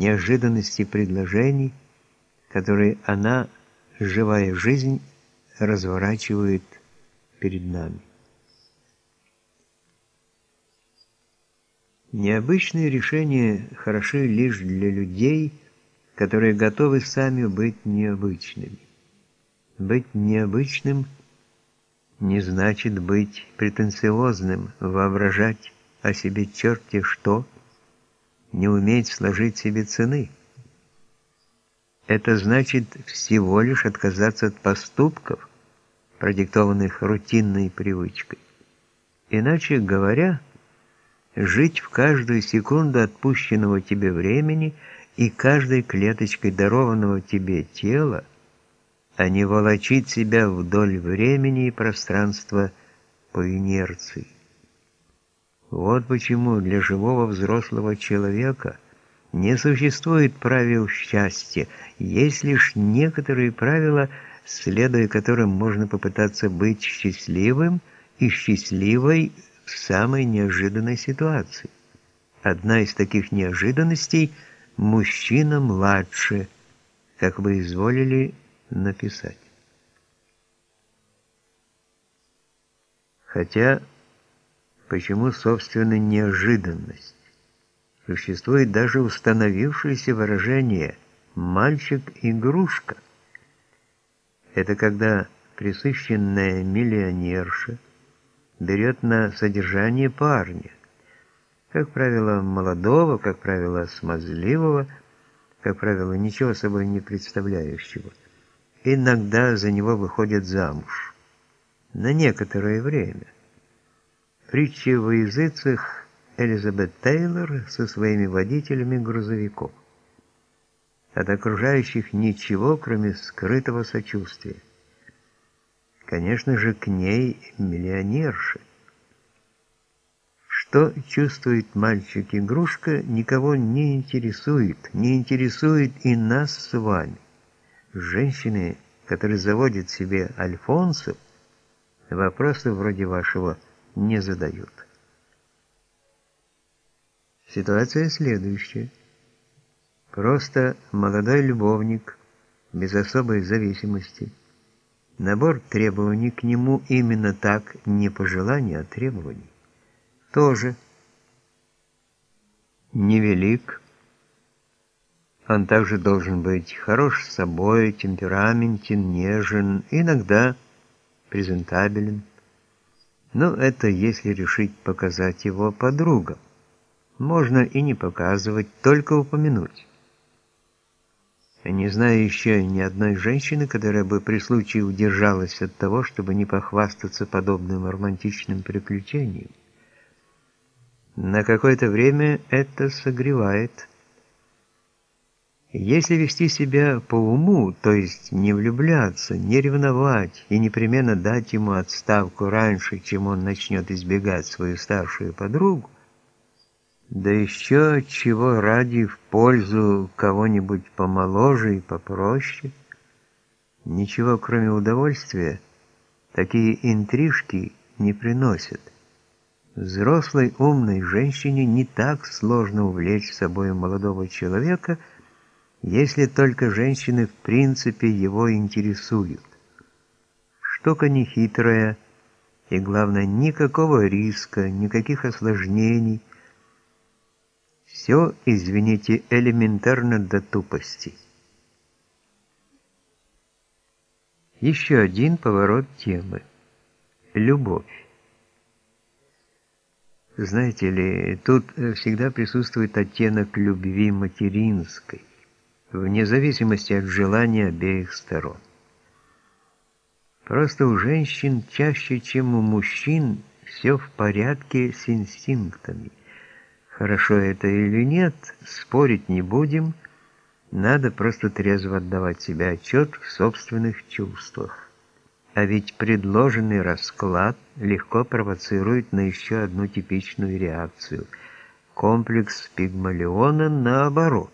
неожиданности предложений, которые она, живая жизнь, разворачивает перед нами. Необычные решения хороши лишь для людей, которые готовы сами быть необычными. Быть необычным не значит быть претенциозным, воображать о себе черти что, не уметь сложить себе цены. Это значит всего лишь отказаться от поступков, продиктованных рутинной привычкой. Иначе говоря, жить в каждую секунду отпущенного тебе времени и каждой клеточкой дарованного тебе тела, а не волочить себя вдоль времени и пространства по инерции. Вот почему для живого взрослого человека не существует правил счастья, есть лишь некоторые правила, следуя которым можно попытаться быть счастливым и счастливой в самой неожиданной ситуации. Одна из таких неожиданностей – мужчина младше, как вы изволили написать. Хотя Почему, собственно, неожиданность? Существует даже установившееся выражение «мальчик-игрушка». Это когда присыщенная миллионерша берет на содержание парня, как правило, молодого, как правило, смазливого, как правило, ничего собой не представляющего. Иногда за него выходит замуж. На некоторое время – Притча во языцах Элизабет Тейлор со своими водителями грузовиков. От окружающих ничего, кроме скрытого сочувствия. Конечно же, к ней миллионерши. Что чувствует мальчик-игрушка, никого не интересует, не интересует и нас с вами. Женщины, которые заводят себе альфонсов, вопросы вроде вашего – не задают. Ситуация следующая. Просто молодой любовник, без особой зависимости. Набор требований к нему именно так, не пожелания, а требований. Тоже невелик. Он также должен быть хорош собой, темпераментен, нежен, иногда презентабелен. Но это если решить показать его подругам. Можно и не показывать, только упомянуть. Не знаю еще ни одной женщины, которая бы при случае удержалась от того, чтобы не похвастаться подобным романтичным приключением. На какое-то время это согревает если вести себя по уму, то есть не влюбляться, не ревновать и непременно дать ему отставку раньше, чем он начнет избегать свою старшую подругу, да еще чего ради в пользу кого-нибудь помоложе и попроще, ничего кроме удовольствия такие интрижки не приносят. Взрослой умной женщине не так сложно увлечь собой молодого человека, если только женщины в принципе его интересуют. Штука не хитрая, и главное, никакого риска, никаких осложнений. Все, извините, элементарно до тупости. Еще один поворот темы. Любовь. Знаете ли, тут всегда присутствует оттенок любви материнской вне зависимости от желания обеих сторон. Просто у женщин чаще, чем у мужчин, все в порядке с инстинктами. Хорошо это или нет, спорить не будем, надо просто трезво отдавать себе отчет в собственных чувствах. А ведь предложенный расклад легко провоцирует на еще одну типичную реакцию – комплекс Пигмалиона наоборот.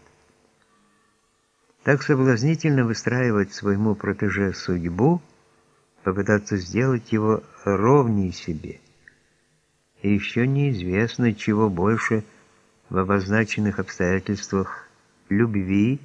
Так соблазнительно выстраивать своему протеже судьбу, попытаться сделать его ровней себе. И еще неизвестно, чего больше в обозначенных обстоятельствах любви